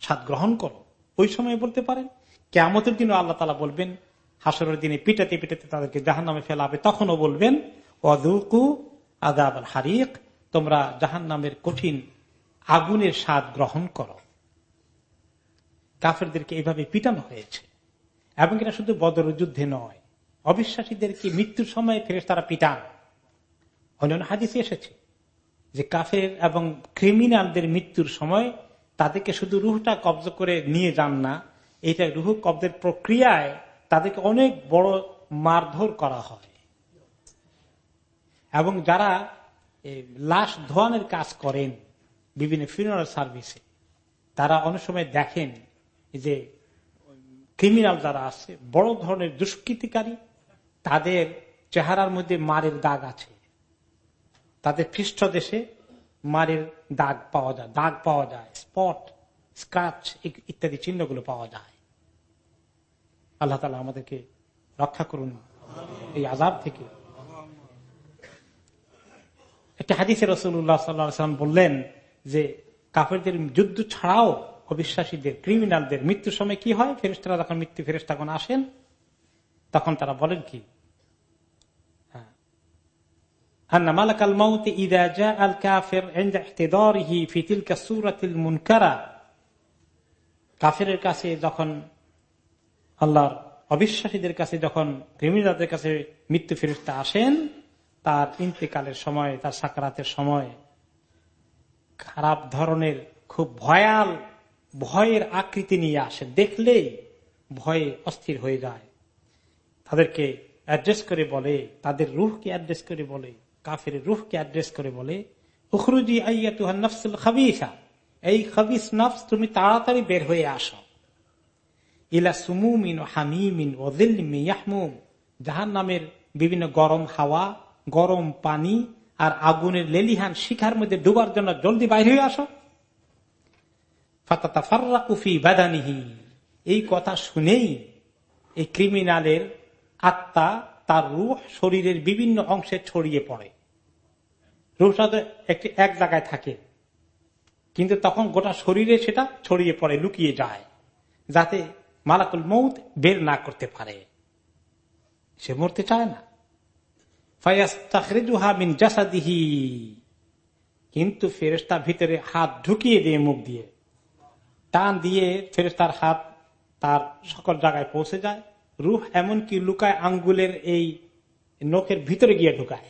স্বাদ গ্রহণ করো। ওই সময় বলতে পারেন। কেমতের দিনও আল্লাহ তালা বলবেন, হাসরের দিনে পিটাতে পিটাতে তাদেরকে জাহান নামে ফেলাবে তখনও বলবেন অদুকু আদাব হারিক তোমরা জাহান নামের কঠিন আগুনের স্বাদ গ্রহণ করো। কাফেরদেরকে এভাবে পিটানো হয়েছে। এবং এটা শুধু বদর যুদ্ধে নয়, অবিশ্বাসীদেরকে মৃত্যুর সময় ফেরে তারা পিটান। অন্যান্য হাদিসে এসেছে যে কাফের এবং ক্রিমিনালদের মৃত্যুর সময় তাদেরকে শুধু রুহটা কবজ করে নিয়ে যান না, এইটা রুহ কব্জের প্রক্রিয়ায় তাদেরকে অনেক বড় মারধর করা হয়। এবং যারা লাশ ধোয়ানের কাজ করেন বিভিন্ন ফিউনারাল সার্ভিসে তারা অনেক সময় দেখেন যে ক্রিমিনাল যারা আছে, বড় ধরনের দুষ্কৃতিকারী, তাদের চেহারার মধ্যে মারের দাগ আছে। তাদের পৃষ্ঠ দেশে মারের দাগ পাওয়া যায়, দাগ পাওয়া যায় স্পট স্ক্রাচ ইত্যাদি চিহ্নগুলো পাওয়া যায়। আল্লাহ তালা আমাদেরকে রক্ষা করুন এই আজাব থেকে। একটা হাদিসে রসুল্লাহ সাল্লাম বললেন যে, কাফেরদের যুদ্ধ ছাড়াও অবিশ্বাসীদের ক্রিমিনালদের মৃত্যুর সময় কি হয়? ফেরেস্তারা যখন মৃত্যু ফেরেস্তা যখন আসেন, তখন তারা বলেন কি। أن ملك الموت إذا جاء الكافر عند احتضاره في تلك السورة المنكرة কাফেরের কাছে যখন আল্লাহর অবিশ্বাসীদের কাছে যখন ক্রিমিনালদের কাছে মৃত্যু ফেরস্তা আসেন তার ইন্তেকালের সময় তার সাকারাতের সময় খারাপ ধরনের খুব ভয়াল ভয়ের আকৃতি নিয়ে আসে দেখলেই ভয়ে অস্থির হয়ে যায় তাদেরকে অ্যাড্রেস করে বলে তাদের রুহকে অ্যাড্রেস করে বলে কাফের রুহকে অ্যাড্রেস করে বলে, উখরুজি আইয়া তুহান নফসুল খাবিসা। এই খাবিস নফস তুমি তাড়াতাড়ি বের হয়ে আসো। ইলা সুমুমিন হামিমিন ও দিল্লিমিয়াহমুম জাহান নামের বিভিন্ন গরম হাওয়া, গরম পানি আর আগুনের লেলিহান শিখার মধ্যে ডুবার জন্য জলদি বাইরে হয়ে আসো। ফাতা ফার্রা বাদানিহি। এই কথা শুনেই এই ক্রিমিনালের আত্মা তার রুহ শরীরের বিভিন্ন অংশে ছড়িয়ে পড়ে। রুহটা একটি এক জায়গায় থাকে। কিন্তু তখন গোটা শরীরে সেটা ছড়িয়ে পড়ে, লুকিয়ে যায়, যাতে মালাকুল মৌত বের না করতে পারে। সে মরতে চায় না। কিন্তু ফেরেস্তা ভিতরে হাত ঢুকিয়ে দিয়ে মুখ দিয়ে, টান দিয়ে ফেরেস্তার হাত তার সকল জায়গায় পৌঁছে যায়। রুহ এমনকি লুকায় আঙ্গুলের এই নখের ভিতরে গিয়ে ঢুকায়।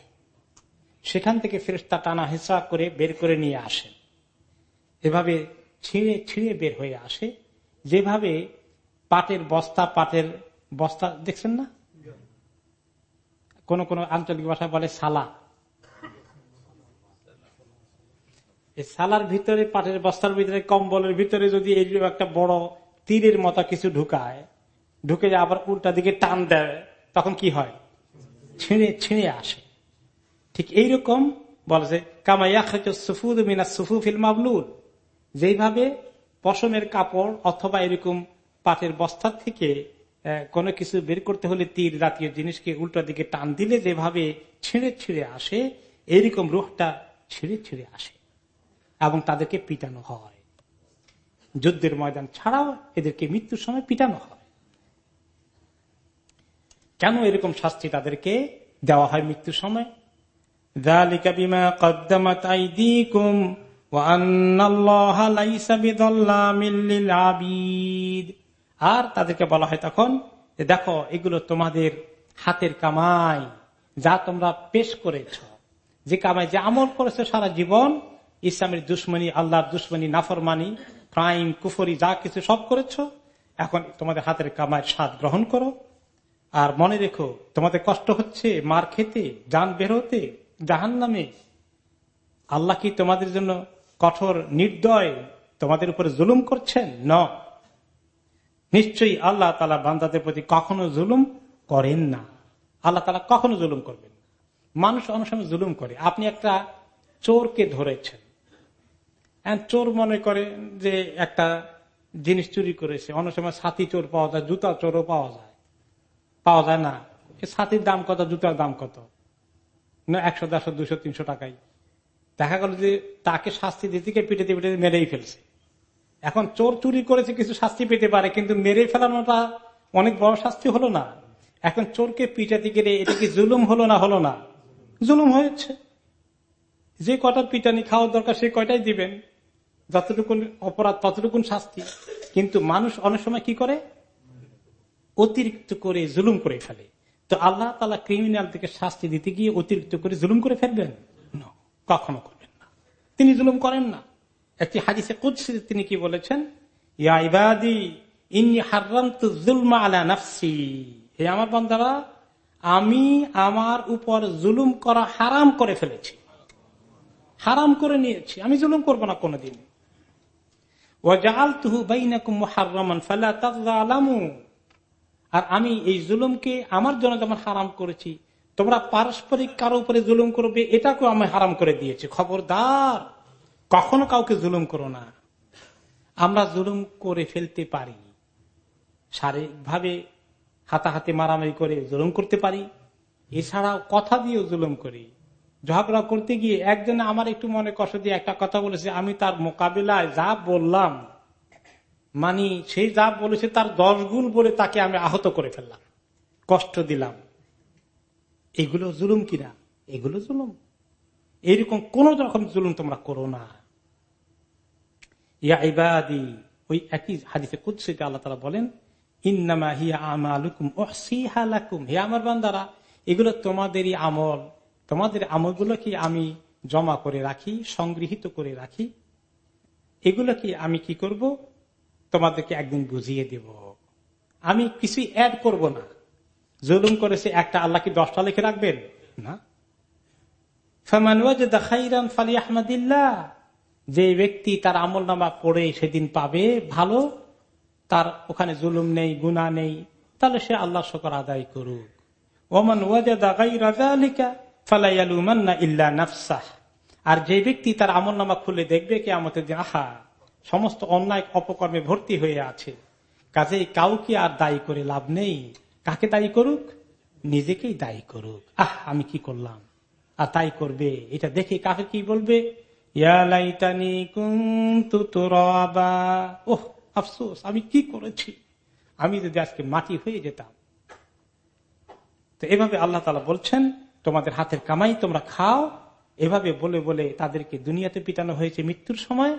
সেখান থেকে ফেরেস্তা টানা হিসা করে বের করে নিয়ে আসেন এভাবে ছিঁড়ে ছিঁড়ে বের হয়ে আসে। যেভাবে পাটের বস্তা পাটের বস্তা, দেখছেন না? কোন কোন আঞ্চলিক ভাষায় বলে সালা। সালার ভিতরে, পাটের বস্তার ভিতরে, কম্বলের ভিতরে যদি এই একটা বড় তীরের মতো কিছু ঢুকায়, ঢুকে আবার উল্টা দিকে টান দেয়, তখন কি হয়? ছিঁড়ে ছিঁড়ে আসে। ঠিক এইরকম বলা বলেছে কামাইয়া সুফুদ মিনা সুফুফিল যেইভাবে পশমের কাপড় অথবা এরকম পাটের বস্তার থেকে কোনো কিছু বের করতে হলে তীর জাতীয় জিনিসকে উল্টো দিকে টান দিলে যেভাবে ছিঁড়ে ছিঁড়ে আসে, এইরকম রুখটা ছিঁড়ে ছিঁড়ে আসে এবং তাদেরকে পিটানো হয়। যুদ্ধের ময়দান ছাড়াও এদেরকে মৃত্যুর সময় পিটানো হয়। কেন এরকম শাস্তি তাদেরকে দেওয়া হয় মৃত্যুর সময়? আর তাদেরকে বলা হয় তখন যে দেখো, এগুলো তোমাদের হাতের কামাই যা তোমরা পেশ করেছ। যে কামাই, যে আমল করেছে সারা জীবন, ইসলামের দুশ্মনী, আল্লাহর দুশ্মনী, নাফরমানি ক্রাইম কুফরি, যা কিছু সব করেছ, এখন তোমাদের হাতের কামায় স্বাদ গ্রহণ করো। আর মনে রেখো, তোমাদের কষ্ট হচ্ছে মার খেতে, যান বেরোতে জাহান নামে আল্লাহ কি তোমাদের জন্য কঠোর নির্দয় তোমাদের উপরে জুলুম করছেন? ন। নিশ্চয়ই আল্লাহ তালা বান্দাদের প্রতি কখনো জুলুম করেন না। আল্লাহ তালা কখনো জুলুম করবেন মানুষ অনেক সময় জুলুম করে। আপনি একটা চোরকে ধরেছেন। চোর মনে করে যে একটা জিনিস চুরি করেছে। অনেক সময় সাথী চোর পাওয়া যায়, জুতা চোরও পাওয়া যায়। পাওয়া যায় না। সাথীর দাম কত, জুতার দাম কত? না, একশো, দেড়শো দুশো তিনশো টাকাই। দেখা গেল যে তাকে শাস্তি দিতে গিয়ে পিটেতে পিটেতে মেরেই ফেলছে। এখন চোর চুরি করেছে, কিছু শাস্তি পেতে পারে, কিন্তু মেরে ফেলানোটা অনেক বড় শাস্তি হলো না। এখন চোরকে পিটাতে গেলে এটা কি জুলুম হলো না হলো না? জুলুম হয়েছে। যে কটা পিটানি খাওয়ার দরকার, সে কয়টাই দিবেন। যতটুকুন অপরাধ, ততটুকুন শাস্তি। কিন্তু মানুষ অনেক সময় কি করে? অতিরিক্ত করে, জুলুম করে ফেলে। তো আল্লাহ তালা ক্রিমিনাল থেকে শাস্তি দিতে গিয়ে অতিরিক্ত করে জুলুম করে ফেলবেন? কখনো করবেন না। তিনি জুলুম করেন না। একটি হাদিসে কুৎসি তিনি কি বলেছেন? আমার আমি আমার উপর জুলুম করা হারাম করে ফেলেছি। হারাম করে নিয়েছি। আমি জুলুম করব না কোনোদিন। আর আমি এই জুলুমকে আমার জন্য যেমন হারাম করেছি, তোমরা পারস্পরিক কারও উপরে জুলুম করবে, এটাকেও আমি হারাম করে দিয়েছি। খবরদার, কখনো কাউকে জুলুম করো না। আমরা জুলুম করে ফেলতে পারি। শারীরিকভাবে হাতাহাতি মারামারি করে জুলুম করতে পারি। এছাড়াও কথা দিয়েও জুলুম করি। ঝগড়া করতে গিয়ে একজনে আমার একটু মনে কষ্ট দিয়ে একটা কথা বলেছে, আমি তার মোকাবিলায় যা বললাম মানি সেই যা বলেছে তার দশ গুণ বলে তাকে আমি আহত করে ফেললাম। কষ্ট দিলাম। এগুলো জুলুম কিনা? এগুলো জুলুম। এইরকম কোন রকম জুলুম তোমরা করো না। ইয়া ইবাদি, ওই একই হাদিসে কুৎসিতে আল্লাহ তালা বলেন, ইন্নামা হিয়া আমালুকুম ওহসিহালাকুম হে আমার বান্দারা, এগুলো তোমাদেরই আমল। তোমাদের আমলগুলো কি আমি জমা করে রাখি, সংগৃহীত করে রাখি। এগুলো কি আমি কি করব? তোমাদেরকে একদিন বুঝিয়ে দেব। আমি কিছু অ্যাড করব না। জুলুম করেছে একটা, আল্লাহ কি দশটা লিখে রাখবেন? না। যে ব্যক্তি তার আমল নামা পড়ে সেদিন পাবে ভালো, তার ওখানে জুলুম নেই গুণা নেই, তাহলে সে আল্লাহ শকর আদায় করুক। ওমান ইল্লা নাফসাহ। আর যে ব্যক্তি তার আমল নামা খুলে দেখবে কে আমাদের আহা সমস্ত অন্যায় অপকর্মে ভর্তি হয়ে আছে। কাজে কাউকে আর দায়ী করে লাভ নেই। কাকে দায়ী করুক? নিজেকেই দায়ী করুক। আহ, আমি কি করলাম? আর তাই করবে। এটা দেখে কাকে কি বলবে? ওহ, আফসোস, আমি কি করেছি? আমি যদি আজকে মাটি হয়ে যেতাম। তো এভাবে আল্লাহ তালা বলছেন, তোমাদের হাতের কামাই তোমরা খাও। এভাবে বলে বলে তাদেরকে দুনিয়াতে পিটানো হয়েছে মৃত্যুর সময়।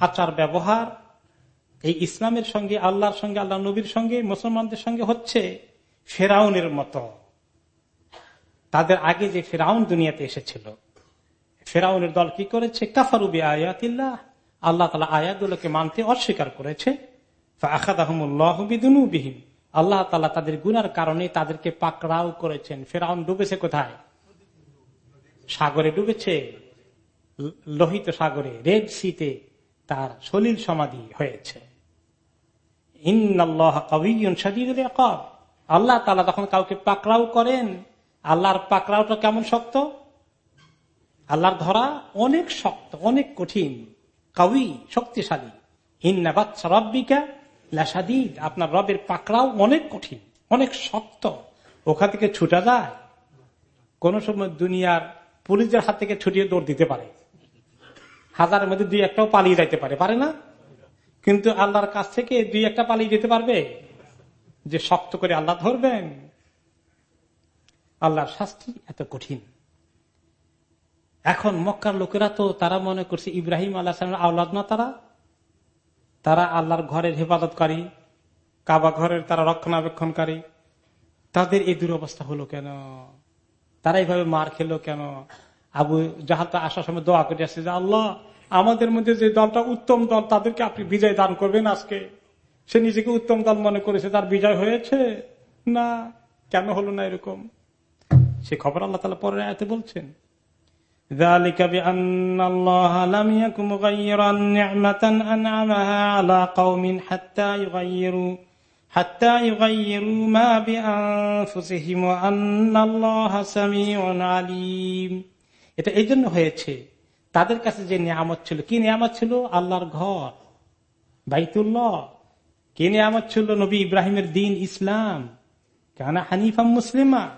আচার ব্যবহার, এই ইসলামের সঙ্গে, আল্লাহর সঙ্গে, আল্লাহ নবীর সঙ্গে, মুসলমানদের সঙ্গে হচ্ছে ফেরাউনের মতো। তাদের আগে যে ফেরাউন দুনিয়াতে এসেছিল, ফেরাউনের দল কি করেছে? কাফারুবি আয়াতিল্লাহ আল্লাহ তালা আয়াতগুলোকে মানতে অস্বীকার করেছে। আল্লাহ তালা তাদের গুনার কারণে তাদেরকে পাকড়াও করেছেন। ফেরাউন ডুবেছে কোথায়? সাগরে ডুবেছে লোহিত সাগরে, রেড সিতে। তার সলিল সমাধি হয়েছে। আল্লাহ তালা তখন কাউকে পাকড়াও করেন, আল্লাহর পাকড়াওটা কেমন শক্ত? আল্লাহর ধরা অনেক শক্ত, অনেক কঠিন কাউই শক্তিশালী। হিন্না বাচ্চা রব্বিকা লাসাদিদ আপনার রবের পাকড়াও অনেক কঠিন, অনেক শক্ত। ওখান থেকে ছুটা যায়, কোন সময় দুনিয়ার পুলিশের হাত থেকে ছুটিয়ে দৌড় দিতে পারে। হাজারের মধ্যে দুই একটাও পালিয়ে যাইতে পারে পারে না? কিন্তু আল্লাহর কাছ থেকে দুই একটা পালিয়ে যেতে পারবে? যে শক্ত করে আল্লাহ ধরবেন। আল্লাহর শাস্তি এত কঠিন। এখন মক্কার লোকেরা তো তারা মনে করছে ইব্রাহিম আল্লাহ আওলাদ না তারা? তারা আল্লাহর ঘরের হেফাজতকারী, কাবা ঘরের তারা রক্ষণাবেক্ষণকারী। তাদের এই দুরবস্থা হলো কেন? তারা এইভাবে মার খেলো কেন? আবু জাহাতা আসার সময় দোয়া করে আসছে যে, আল্লাহ, আমাদের মধ্যে যে দলটা উত্তম দল, তাদেরকে আপনি বিজয় দান করবেন আজকে। সে নিজেকে উত্তম দল মনে করেছে, তার বিজয় হয়েছে? না, কেন হলো না এরকম? সে খবর আল্লাহ তালা পরে আয়তে বলছেন আলিম। এটা এই জন্য হয়েছে। তাদের কাছে যে নিয়ামত ছিল, কি নিয়ামত ছিল? আল্লাহর ঘর, বাইতুল্লাহ। কি নিয়ামত ছিল? নবী ইব্রাহিমের দিন ইসলাম। কেন হানিফাম মুসলিমা।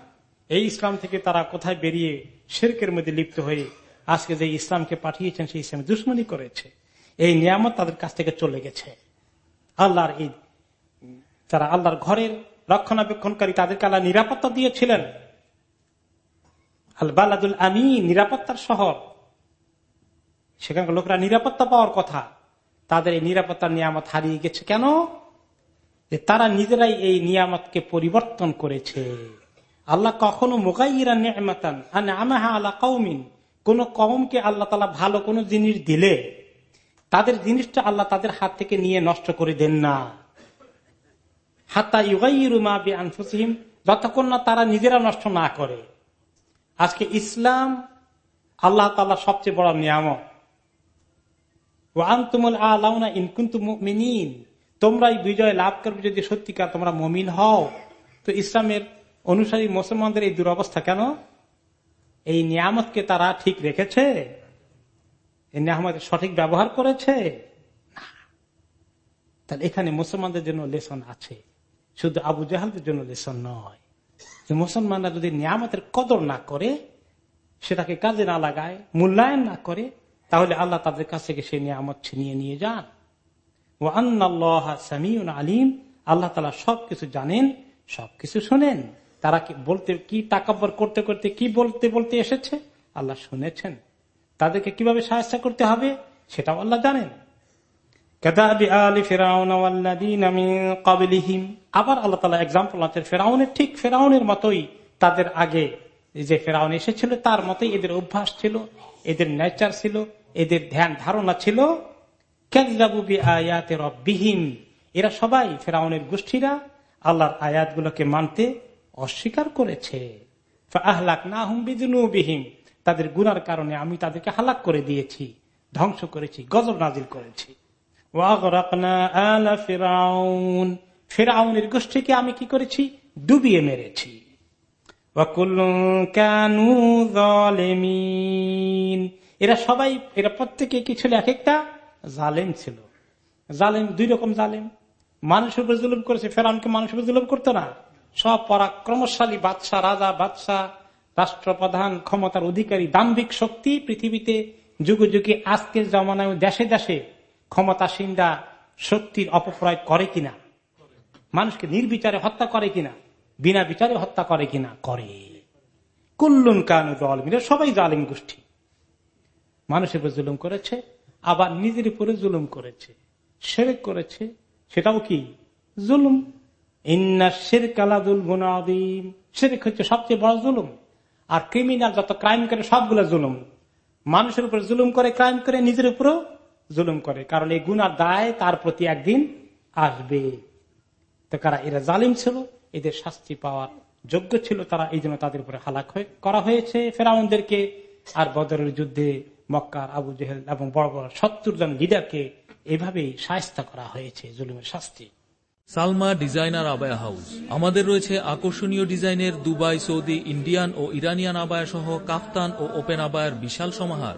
এই ইসলাম থেকে তারা কোথায় বেরিয়ে শেরকের মধ্যে লিপ্ত হয়ে আজকে যে ইসলামকে পাঠিয়েছেন, সেই ইসলাম দুশ্মনী করেছে। এই নিয়ামত তাদের কাছ থেকে চলে গেছে। আল্লাহর ঈদ। তারা আল্লাহর ঘরের রক্ষণাবেক্ষণকারী, তাদেরকে আল্লাহ নিরাপত্তা দিয়েছিলেন। আল বালাদুল আমি নিরাপত্তার শহর। সেখানকার লোকরা নিরাপত্তা পাওয়ার কথা। তাদের এই নিরাপত্তার নিয়ামত হারিয়ে গেছে কেন? যে তারা নিজেরাই এই নিয়ামতকে পরিবর্তন করেছে। আল্লাহ কখনো মোকাইরা আমাহা আল্লাহ কৌমিন কোন কমকে আল্লাহ তালা ভালো কোন জিনিস দিলে, তাদের জিনিসটা আল্লাহ তাদের হাত থেকে নিয়ে নষ্ট করে দেন না। হাত্তা ইউগাইরুমা বি আনফুসিম যতক্ষণ না তারা নিজেরা নষ্ট না করে। আজকে ইসলাম আল্লাহ তালা সবচেয়ে বড় নিয়ামক তোমরাই বিজয় লাভ করবে যদি সত্যিকার তোমরা মমিন হও। তো ইসলামের অনুসারী মুসলমানদের এই দুরবস্থা কেন? এই নিয়ামতকে তারা ঠিক রেখেছে? এই নিয়ামতের সঠিক ব্যবহার করেছে? তাহলে এখানে মুসলমানদের জন্য লেসন আছে। শুধু আবু জাহালদের জন্য লেসন নয়। মুসলমানরা যদি নিয়ামতের কদর না করে, সেটাকে কাজে না লাগায়, মূল্যায়ন না করে, তাহলে আল্লাহ তাদের কাছ থেকে সেই নিয়ামত ছিনিয়ে নিয়ে যান। ও আন্নাল্লাহ সামিউন আলিম। আল্লাহ তালা সবকিছু জানেন, সবকিছু শোনেন। তারা কি বলতে, কি টাকাব্বর করতে করতে, কি বলতে বলতে এসেছে? আল্লাহ শুনেছেন। তাদেরকে কীভাবে সাহায্য করতে হবে, সেটাও আল্লাহ জানেন। আবার আল্লাহ এক্সাম্পল আছে, ফেরাউনের ঠিক ফেরাউনের মতোই তাদের আগে যে ফেরাউন এসেছিল, তার মতোই এদের অভ্যাস ছিল, এদের নেচার ছিল, এদের ধ্যান ধারণা ছিল। বিহীন এরা সবাই ফেরাউনের গোষ্ঠীরা আল্লাহর আয়াতগুলোকে মানতে অস্বীকার করেছে। আহলাক না বিহীন তাদের গুনার কারণে আমি তাদেরকে হালাক করে দিয়েছি, ধ্বংস করেছি, গজব নাজিল করেছি। ফেরাউনের গোষ্ঠীকে আমি কি করেছি? ডুবিয়ে মেরেছি। এরা সবাই, এরা প্রত্যেকে কি ছিল? এক একটা জালেম ছিল। জালেম, দুই রকম জালেম। মানুষের উপর জুলুম করেছে। ফেরাউনকে মানুষের উপর জুলুম করতো না। সব পরাক্রমশালী বাদশাহ, রাজা, বাদশাহ, রাষ্ট্রপ্রধান, ক্ষমতার অধিকারী, দাম্ভিক শক্তি পৃথিবীতে যুগে যুগে আজকের জমানায় দেশে দেশে ক্ষমতাসীনরা শক্তির অপপ্রয়োগ করে কিনা? মানুষকে নির্বিচারে হত্যা করে কিনা? বিনা বিচারে হত্যা করে কিনা? করে। কুল্লুন কানু দলমিরা সবাই জালিম গোষ্ঠী। মানুষের উপর জুলুম করেছে, আবার নিজের উপরে জুলুম করেছে। সেরেক করেছে, সেটাও কি? জুলুম। সেরেক হচ্ছে সবচেয়ে বড় জুলুম। আর ক্রিমিনাল যত ক্রাইম করে সবগুলো জুলুম। মানুষের উপর জুলুম করে ক্রাইম করে নিজের উপরও জুলুম করে। কারণ এই গুনার দায় তার প্রতি একদিন আসবে। তো কারা এরা জালিম ছিল, এদের শাস্তি পাওয়ার যোগ্য ছিল, তারা এই জন্য তাদের উপরে হালাক করা হয়েছে। ফেরাউনদেরকে আর বদরের যুদ্ধে মক্কার আবু জেহেল এবং বড় বড় সত্তর জন লিডারকে এভাবেই সাহস্তা করা হয়েছে জুলুমের শাস্তি। Salma designer abaya house. আমাদের রয়েছে আকর্ষণীয় ডিজাইনের দুবাই, সৌদি, ইন্ডিয়ান ও ইরানিয়ান আবায়া সহ কাফতান ও ওপেন আবায়ের বিশাল সমাহার।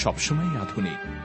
সবসময় আধুনিক।